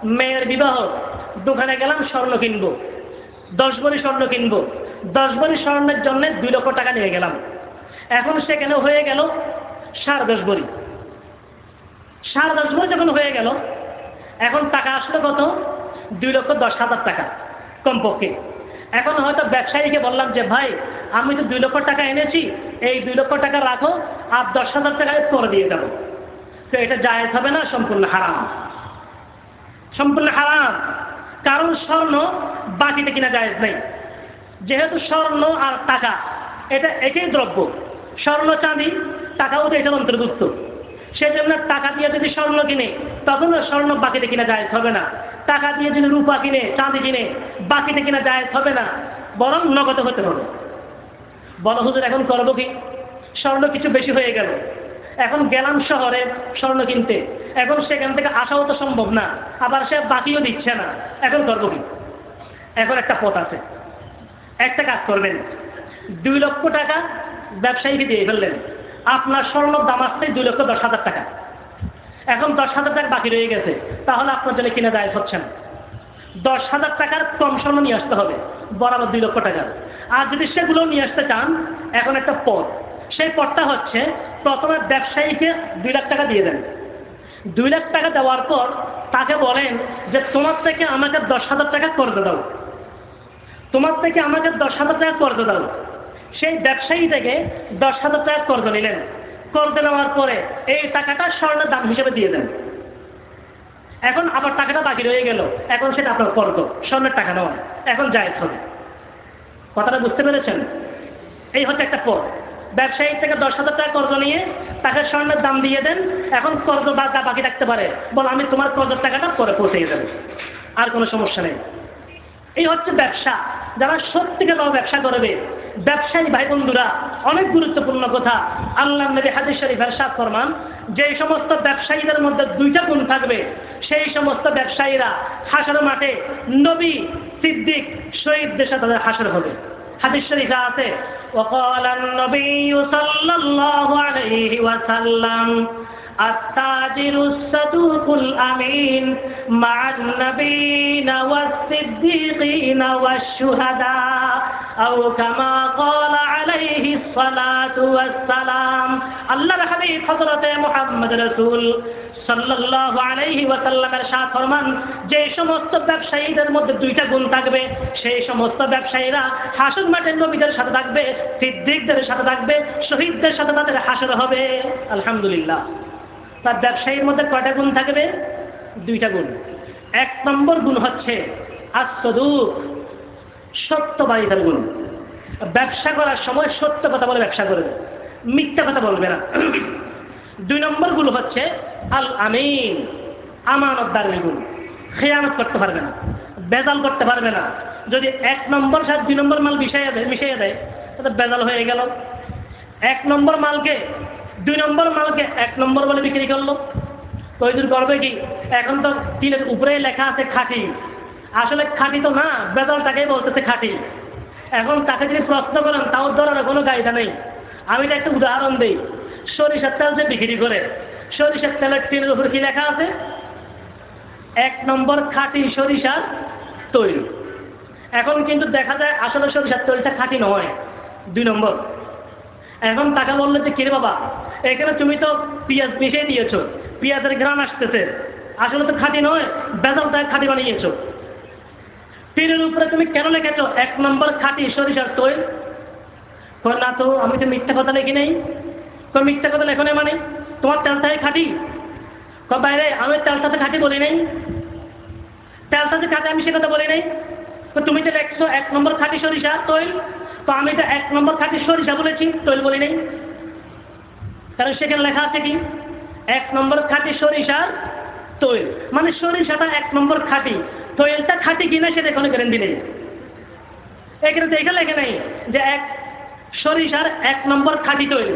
মেয়ের বিবাহ, দোকানে গেলাম, স্বর্ণ কিনবো। দশ বড়ি স্বর্ণ কিনবো। দশ বড়ি স্বর্ণের জন্য দুই লক্ষ টাকা নিয়ে গেলাম। এখন সেখানে হয়ে গেল? সাড়ে দশ বড়ি। সাড়ে দশ বড়ি যখন হয়ে গেল, এখন টাকা আসলো কত? দুই লক্ষ দশ হাজার টাকা কমপক্ষে। এখন হয়তো ব্যবসায়ীকে বললাম যে, ভাই, আমি তো দুই লক্ষ টাকা এনেছি, এই দুই লক্ষ টাকা রাখো, আর দশ হাজার টাকা করে দিয়ে যাব তো এটা জায়েজ হবে না, সম্পূর্ণ হারাম। সম্পূর্ণ হারাম। কারণ স্বর্ণ বাকিতে কিনা জায়েজ নেই। যেহেতু স্বর্ণ আর টাকা, এটা একই দ্রব্য। স্বর্ণ চাঁদি, টাকাও তো এটার অন্তর্ভুক্ত। সেই জন্য টাকা দিয়ে যদি স্বর্ণ কিনে, তখন স্বর্ণ বাকিতে কিনা জায়েজ হবে না। টাকা দিয়ে যদি রূপা কিনে, চাঁদি কিনে, বাকিতে কিনা জায়েজ হবে না। বরং নগদ হতে হবে। বলো, হুজুর, এখন করব কি? স্বর্ণ কিছু বেশি হয়ে গেল। এখন গেলাম শহরে স্বর্ণ কিনতে। এখন সেখান থেকে আসাও তো সম্ভব না। আবার সে বাকিও দিচ্ছে না। এখন করব কি? এখন একটা পথ আছে। একটা কাজ করবেন। দুই লক্ষ টাকা ব্যবসায়ীকে দিয়ে ফেললেন। আপনার স্বর্ণ দাম আসছে দুই লক্ষ দশ হাজার টাকা। এখন দশ হাজার টাকা বাকি রয়ে গেছে, তাহলে আপনার জন্য কিনে দায় হচ্ছে না। দশ হাজার টাকার কম স্বর্ণ নিয়ে আসতে হবে, বরাবর দুই লক্ষ টাকার। আর যদি সেগুলো নিয়ে আসতে চান, এখন একটা পথ। সেই পথটা হচ্ছে প্রথমে ব্যবসায়ীকে দুই লাখ টাকা দিয়ে দেন। দুই লাখ টাকা দেওয়ার পর তাকে বলেন যে, তোমার থেকে আমাকে দশ হাজার টাকা করতে দাও। তোমার থেকে আমাকে দশ হাজার টাকা করতে দাও। সেই ব্যবসায়ী থেকে দশ হাজার টাকা কর্জ নিলেন। কর্জ নেওয়ার পরে এই টাকাটা স্বর্ণের দাম হিসেবে দিয়ে দেন। এখন আবার টাকাটা বাকি রয়ে গেল। এখন সেটা আপনার কর্জ স্বর্ণের টাকা নেওয়া এখন জায়জ হবে। কথাটা বুঝতে পেরেছেন? এই হচ্ছে একটা পথ। ব্যবসায়ী থেকে দশ হাজার টাকা কর্জ নিয়ে তাকে স্বর্ণের দাম দিয়ে দেন। এখন কর্জ বা যা বাকি রাখতে পারে। বল, আমি তোমার কর্জের টাকাটা পরে পৌঁছে দেবো। আর কোনো সমস্যা নেই। এই হচ্ছে ব্যবসা। যারা সত্যিকার ব্যবসা করবে ব্যবসায়ী ভাই বন্ধুরা অনেক গুরুত্বপূর্ণ কথা আল্লাহ নবী হাদিস শরীফের সাত ফরমান যে সমস্ত ব্যবসায়ীদের মধ্যে দুইটা গুণ থাকবে সেই সমস্ত ব্যবসায়ীরা হাসার মাঠে নবী সিদ্দিক শহীদদের সাথে তাদের হাসর হবে হাদিস শরীফে আছে وقال النبي صلى الله عليه وسلم التاجر الصدوق الأمين مع النبيين والصديقين والشهداء أو كما قال আলাইহি الصلاة والسلام الله হাবিব حضرة محمد رسول সাল্লাহ আলাইহি ওয়াসাল্লামের শাহ ফরমান, যে সমস্ত ব্যবসায়ীদের মধ্যে দুইটা গুণ থাকবে। সেই সমস্ত ব্যবসায়ীরা হাসুর মাঠের নবীদের সাথে থাকবে, সিদ্দিকদের সাথে থাকবে, শহীদদের সাথে তাদের হাসর হবে। আলহামদুলিল্লাহ। তার ব্যবসায়ীর মধ্যে কয়টা গুণ থাকবে? দুইটা গুণ। এক নম্বর গুণ হচ্ছে আস্তদুক সত্যবাদিতার গুণ ব্যবসা করার সময় সত্য কথা বলে ব্যবসা করবে। মিথ্যা কথা বলবে না। দুই নম্বরগুলো হচ্ছে, আল আমিন আমানতদারের গুণ খেয়ানত করতে পারবে না, বেজাল করতে পারবে না। যদি এক নম্বর সাথে দুই নম্বর মাল মিশাইয়া দেয় মিশাইয়া দেয়, তাহলে বেজাল হয়ে গেল। এক নম্বর মালকে, দুই নম্বর মালকে এক নম্বর বলে বিক্রি করল। তৈরি করবে কি? এখন তো টিনের উপরেই লেখা আছে খাঁটি। আসলে খাঁটি তো না বেদলটাকেই বলতেছে খাঁটি। এখন তাকে যদি প্রশ্ন করেন, তাও ধরার কোনো গাইদা নেই। আমি একটা উদাহরণ দিই। সরিষার তেল যে বিক্রি করে, সরিষার তেলের টিনের উপরে কি লেখা আছে? এক নম্বর খাঁটি সরিষার তৈরি এখন কিন্তু দেখা যায় আসলে সরিষার তৈরিটা খাঁটি নয়, দুই নম্বর। এখন টাকা বলল যে, কিরে বাবা, এখানে তুমি তো পেঁয়াজ মিশিয়ে দিয়েছ, পেঁয়াজের গ্রাম আসতেছে। আসলে তো খাঁটি নয় বেজালটা খাঁটি বানিয়েছো। তীরের উপরে তুমি কেন লিখেছো? এক নম্বর খাঁটি সরিষার তৈল। কয়, না তো, আমি তো মিথ্যা কথা লিখি নেই। তো মিথ্যা কথা লেখো নেই মানে? তোমার তেলটাই খাঁটি? বাইরে, আমি তেলটাতে খাঁটি বলি নেই। তেলটাতে খাঁটি আমি সে কথা বলি নেই? তুমি তো লেখছো এক নম্বর খাঁটি সরিষা তৈল। তো আমি তো এক নম্বর খাঁটি সরিষা বলেছি, তৈল বলি নেই। কারণ সেখানে লেখা আছে কি? এক নম্বর খাঁটি সরিষার তৈল। মানে সরিষাটা এক নম্বর খাঁটি। তৈলটা খাঁটি কিনা সেটা কোনো গ্যারেন্টি নেই। এখানে তো এখানে লেখে নেই যে এক সরিষার এক নম্বর খাঁটি তৈল।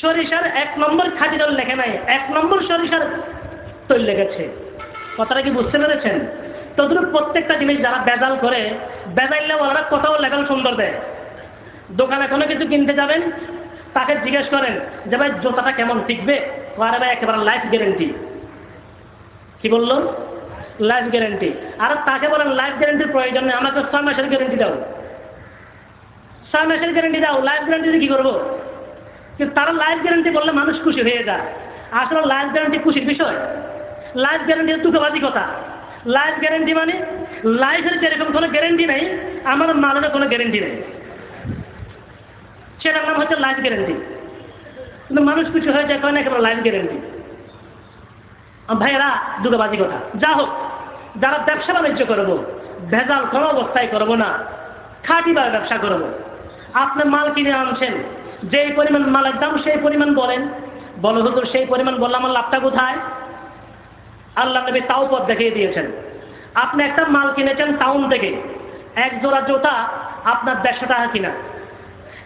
সরিষার এক নম্বর খাঁটি তৈল লেখে নাই, এক নম্বর সরিষার তৈল লেগেছে। কথাটা কি বুঝতে পেরেছেন? তদ্রুপ প্রত্যেকটা জিনিস যারা বেজাল করে, বেজাইলে ওনারা কথাও লেখাল সুন্দর দেয়। দোকানে কোনো কিছু কিনতে যাবেন, তাকে জিজ্ঞেস করেন যে, ভাই, জুতাটা কেমন টিকবে? আরে ভাই, একেবারে লাইফ গ্যারেন্টি কি বলল? লাইফ গ্যারেন্টি আর তাকে বলেন লাইফ গ্যারেন্টির প্রয়োজন নেই, আমাকে ছয় মাসের গ্যারেন্টি দাও। ছয় মাসের গ্যারেন্টি দাও লাইফ গ্যারেন্টি কি করব? কিন্তু তারা লাইফ গ্যারেন্টি বললে মানুষ খুশি হয়ে যায়। আসলে লাইফ গ্যারেন্টি খুশির বিষয়? লাইফ গ্যারেন্টি দুটোবাদী কথা। লাইফ গ্যারেন্টি মানে লাইফের যেরকম কোনো গ্যারেন্টি নেই, আমার মালেরও কোনো গ্যারেন্টি নেই। সেটার নাম হচ্ছে লাইফ গ্যারেন্টি কিন্তু মানুষ কিছু হয়ে যায় কেন একেবারে লাইফ গ্যারেন্টি ভাইয়েরা দুটোবাদী কথা। যা হোক, যারা ব্যবসা বাণিজ্য করব, ভেজাল কোনো অবস্থায় করব না খাঁটিভাবে ব্যবসা করব। আপনি মাল কিনে আনছেন, যেই পরিমাণ মালের দাম সেই পরিমাণ বলেন। বলো, হুজুর, সেই পরিমাণ বললাম আমার লাভটা কোথায়? আল্লাহ নবী তাও পথ দেখিয়ে দিয়েছেন। আপনি একটা মাল কিনেছেন টাউন থেকে, এক জোড়া জোতা আপনার দেড়শো টাকা কিনা।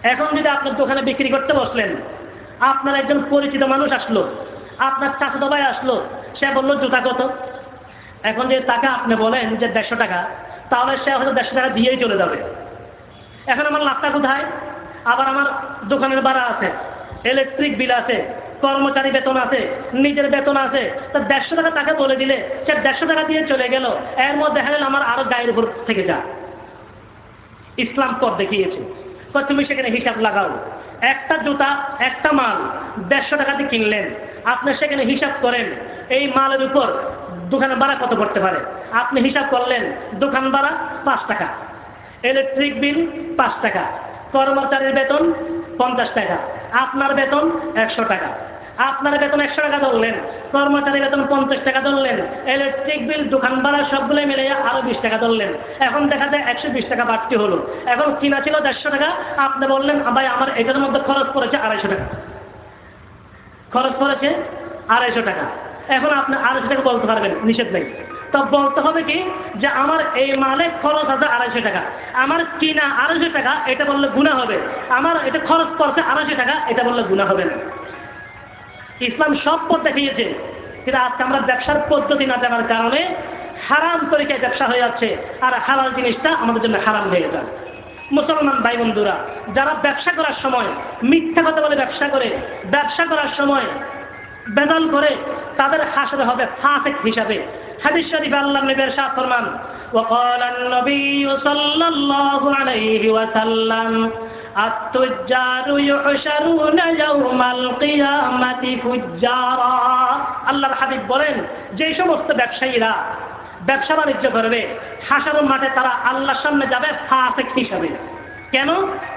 এখন যদি আপনার দোকানে বিক্রি করতে বসলেন, আপনার একজন পরিচিত মানুষ আসলো, আপনার চাচাতো ভাই আসলো সে বলল, জুতা কত? এখন যে তাকে আপনি বলেন যে দেড়শো টাকা, তাহলে সে হয়তো দেড়শো টাকা দিয়েই চলে যাবে। এখন আমার লাভটা কোথায়? আবার আমার দোকানের ভাড়া আছে, ইলেকট্রিক বিল আছে, কর্মচারী বেতন আছে, নিজের বেতন আছে। তা দেড়শো টাকা তাকে বলে দিলে, সে দেড়শো টাকা দিয়ে চলে গেল। এর মধ্যে গেল আমার আরও গায়ের উপর থেকে যা। ইসলাম পথ দেখিয়েছে। তো তুমি সেখানে হিসাব লাগাও। একটা জুতা, একটা মাল, দেড়শো টাকা দিয়ে কিনলেন। আপনি সেখানে হিসাব করেন। এই মালের উপর দোকান ভাড়া কত পড়তে পারে? আপনি হিসাব করলেন, দোকান ভাড়া পাঁচ টাকা ইলেকট্রিক বিল পাঁচ টাকা, কর্মচারীর বেতন পঞ্চাশ টাকা, আপনার বেতন একশো টাকা। আপনার বেতন একশো টাকা ধরলেন কর্মচারী বেতন পঞ্চাশ টাকা ধরলেন ইলেকট্রিক বিল দোকান ভাড়া সবগুলো মিলে আরও বিশ টাকা ধরলেন। এখন দেখা যায় একশো বিশ টাকা বাড়তি হলো। এখন কিনা ছিল দেড়শো টাকা, আপনি বললেন ভাই, আমার এটার মধ্যে খরচ পড়েছে আড়াইশো টাকা। খরচ পড়েছে আড়াইশো টাকা। এখন আপনি আড়াইশো টাকা বলতে পারবেন, নিষেধ নেই। তো বলতে হবে কি, যে আমার এই মালে খরচ আছে আড়াইশো টাকা। আমার কিনা আড়াইশো টাকা, এটা বললে গুণা হবে। আমার এটা খরচ করছে আড়াইশো টাকা, এটা বললে গুণা হবে না। ইসলাম সব পথ দেখিয়েছে, কিন্তু আজকে আমরা ব্যবসার পদ্ধতি না জানার কারণে হারাম তরিকায় ব্যবসা হয়ে যাচ্ছে, আর হালাল জিনিসটা আমাদের জন্য হারাম হয়ে যায় মুসলমান ভাই বন্ধুরা যারা ব্যবসা করার সময় মিথ্যা কথা বলে ব্যবসা করে, ব্যবসা করার সময় বেদাল করে তাদের হাসরে হবে ফাসেক হিসাবে হাদিস শরীফ আল্লাহ নবীর শাহ ফরমান وقال النبي صلى الله عليه وسلم التجار يحشرون يوم القيامة فجارا আল্লাহর হাবিব বলেন যে সমস্ত ব্যবসায়ীরা ব্যবসা বাণিজ্য করবে হাসার মাঠে তারা আল্লাহর সামনে যাবে ফাসেক হিসাবে কেন?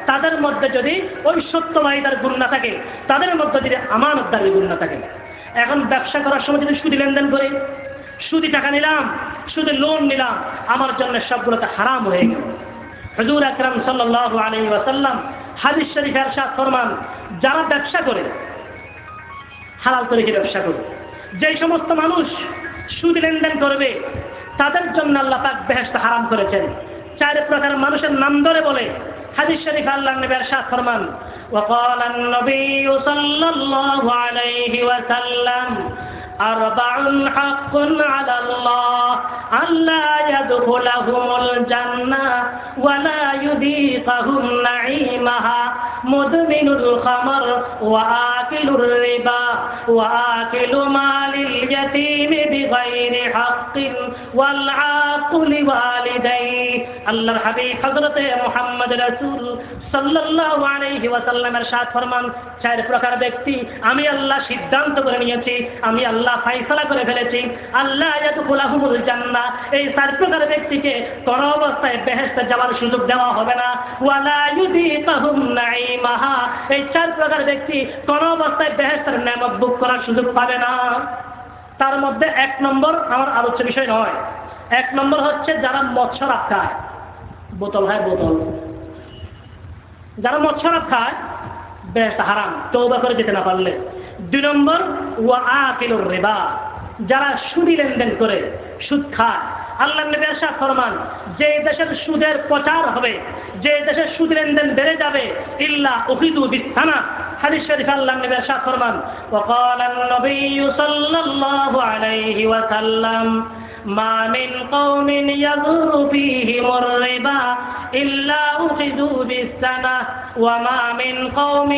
তাদের মধ্যে যদি ওই সত্যবাহিতার গুণ না থাকে, তাদের মধ্যে যদি আমানতদারের গুণ না থাকে, এখন ব্যবসা করার সময় যদি সুদি লেনদেন করে, সুদি টাকা নিলাম শুধু লোন নিলাম, আমার জন্য সবগুলোতে হারাম হয়ে গেল। হজুর আকরাম সাল্লাহ আলী ওয়াসাল্লাম হাদিস শরীফ এরশাদ ফরমান, যারা ব্যবসা করে, হালাল তরিকে ব্যবসা করে, যেই সমস্ত মানুষ সুদ লেনদেন করবে, তাদের জন্য আল্লাহ পাক বেহেস্ত হারাম করেছেন। চার প্রকার মানুষের নাম ধরে বলে হাদিস শরীফ আল্লাহ নবী এরশাদ ফরমান وقال النبي صلى الله عليه وسلم أربع حق على الله ألا يدخلهم الجنة ولا يذيقهم نعيمها مدمن الخمر وآكل الربا وآكل مال اليتيم بغير حق والعاق لوالديه الله الحبيب حضرت محمد رسول সাল্লাল্লাহু আলাইহি ওয়াসাল্লামের সাথ ফরমান চার প্রকার ব্যক্তি। আমি আল্লাহ সিদ্ধান্ত করে নিয়েছি, আমি আল্লাহ ফাইসলা করে ফেলেছি। আল্লাহ ইয়াদখুলাহুমুল জান্নাহ। এই চার প্রকার ব্যক্তিকে কোন অবস্থায় বেহেশতে যাওয়ার সুযোগ দেওয়া হবে না। এই চার প্রকার ব্যক্তি কোন অবস্থায় বেহেশতের নেয়ামত ভোগ করার সুযোগ পাবে না। তার মধ্যে এক নম্বর আমার আলোচ্য বিষয় নয়। এক নম্বর হচ্ছে যারা মৎস্য খায় বোতল হয় বোতল। যারা মৎস্যরাত খায় বেশ হারাম তৌবা করে যেতে না পারলে দুই নম্বর ওয়া আকিলুর রিবা যারা সুদি লেনদেন করে সুদ খায় আল্লাহ নবী আশা ফরমান যে দেশের সুদের প্রচার হবে যে দেশের সুদ লেনদেন বেড়ে যাবে ইল্লা উকিদু বিস্তানা হাদিস শরীফ আল্লাহ নবী আশা ফরমান وقال النبي صلى الله عليه وسلم ما من قوم يظهر فيهم الربا إلا أخذوا بالسنة وما من قوم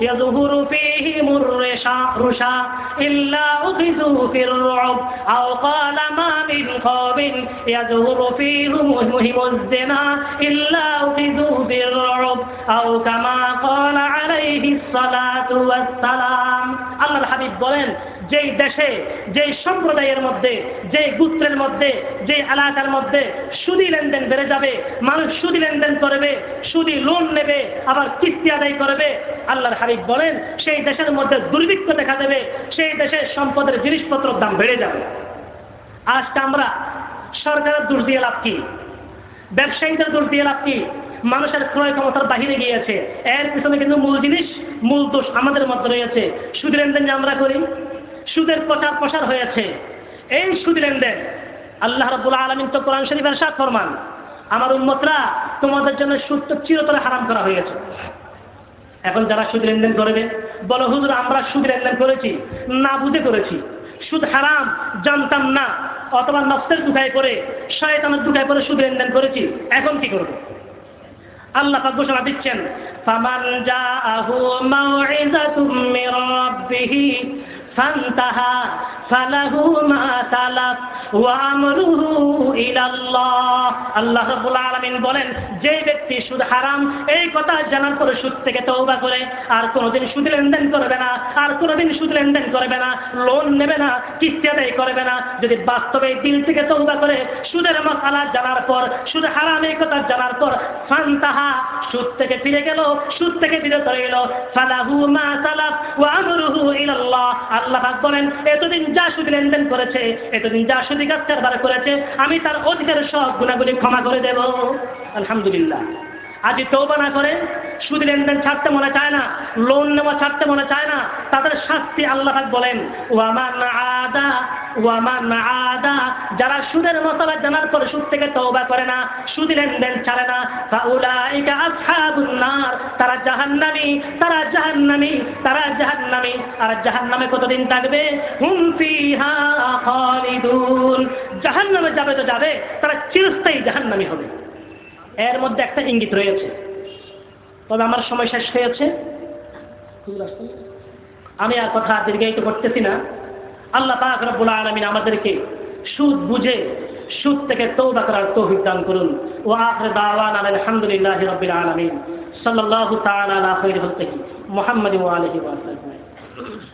يظهر فيهم الرشا رشا إلا أخذوا في الرعب أو قال ما من قوم يظهر فيهم مهم الزنا إلا أخذوا بالرعب أو كما قال عليه الصلاة والسلام الله الحبيب বলেন যেই দেশে, যেই সম্প্রদায়ের মধ্যে, যেই গুত্রের মধ্যে, যেই এলাকার মধ্যে সুদি লেনদেন বেড়ে যাবে, মানুষ সুদি লেনদেন করবে, সুদি লোন নেবে, আবার কিস্তি আদায় করবে, আল্লাহর হাবিব বলেন, সেই দেশের মধ্যে দুর্ভিক্ষ দেখা দেবে, সেই দেশের সম্পদের জিনিসপত্রের দাম বেড়ে যাবে। আজকে আমরা সরকারের দোষ দিয়ে লাভ কি? ব্যবসায়ীদের দোষ দিয়ে লাভ কি? মানুষের ক্রয় ক্ষমতার বাহিরে গিয়েছে, এর পিছনে কিন্তু মূল জিনিস, মূল দোষ আমাদের মধ্যে রয়েছে। সুদ লেনদেন যে আমরা করি সুদের প্রচার প্রসার হয়েছে। এই সুদ লেনদেন আল্লাহ রবুল্লা আলমিন তো কোরআন শরীফের সাত ফরমান। আমার উন্মতরা তোমাদের জন্য সুদ তো চিরতরে হারাম করা হয়েছে। এখন যারা সুদ লেনদেন করবে, বলো, হুজুর, আমরা সুদ লেনদেন করেছি, না বুঝে করেছি। সুদ হারাম, জানতাম না। অথবা নফসের দুটায় করে, শয়তানের দুটায় করে সুদ লেনদেন করেছি। এখন কি করব? আল্লাহ ঘোষণা দিচ্ছেন ফান্তাহা ফালাহু মা সালাফ, ওয়া আমরুহু ইলাল্লাহ। আল্লাহ রাব্বুল আলামিন বলেন, যে ব্যক্তি সুদ হারাম, এই কথা জানার পরে সুদ থেকে তওবা করে, আর কোনোদিন সুদ লেনদেন করবে না, আর কোনোদিন সুদ লেনদেন করবে না লোন নেবে না, কিস্তি আদায় করবে না, যদি বাস্তবে দিল থেকে তওবা করে, সুদের মশালা জানার পর, সুদ হারাম এই কথা জানার পর ফান্তাহা সুদ থেকে ফিরে গেল, সুদ থেকে বিরত রইল, ফালাহু মা সালাফ, ওয়া আমরুহু ইলাল্লাহ। আল্লাহ ভাগ বলেন, এতদিন যা সুদ লেনদেন করেছে, এতদিন যা সুদি কাজ কারবার করেছে, আমি তার অধিকারের সব গুণাগুলি ক্ষমা করে দেব। আলহামদুলিল্লাহ। আজ তৌবা না করে সুদ লেনদেন ছাড়তে মনে চায় না লোন নেওয়া ছাড়তে মনে চায় না, তাদের শাস্তি আল্লাহ বলেন ওয়ামান আদা ওয়ামান আদা যারা সুদের মশলা জানার পর সুদ থেকে তওবা করে না, সুদ লেনদেন ছাড়ে না, ফাউলাইকা আসহাবুন নার। তারা জাহান্নামী তারা জাহান্নামী তারা জাহান্নামী। আর জাহান্নামে কতদিন থাকবে? হুম ফিহা খালিদুন। জাহান্নামে যাবে তো যাবে, তারা চিরস্থায়ী জাহান্নামী হবে। এর মধ্যে একটা ইঙ্গিত রয়েছে। তবে আমার সময় শেষ হয়েছে আমি আর কথা দীর্ঘায়িত করতেছি না। আল্লাহ পাক রব্বুল আলমিন আমাদেরকে সুদ বুঝে, সুদ থেকে তৌবা করার তৌহিক দান করুন। ও আখরে দাওয়ান আলহামদুলিল্লাহ রবিল আলমিন। সাল্লাহ তাহলে মুহাম্মদ ওয়া আলিহি ওয়া সাল্লাম।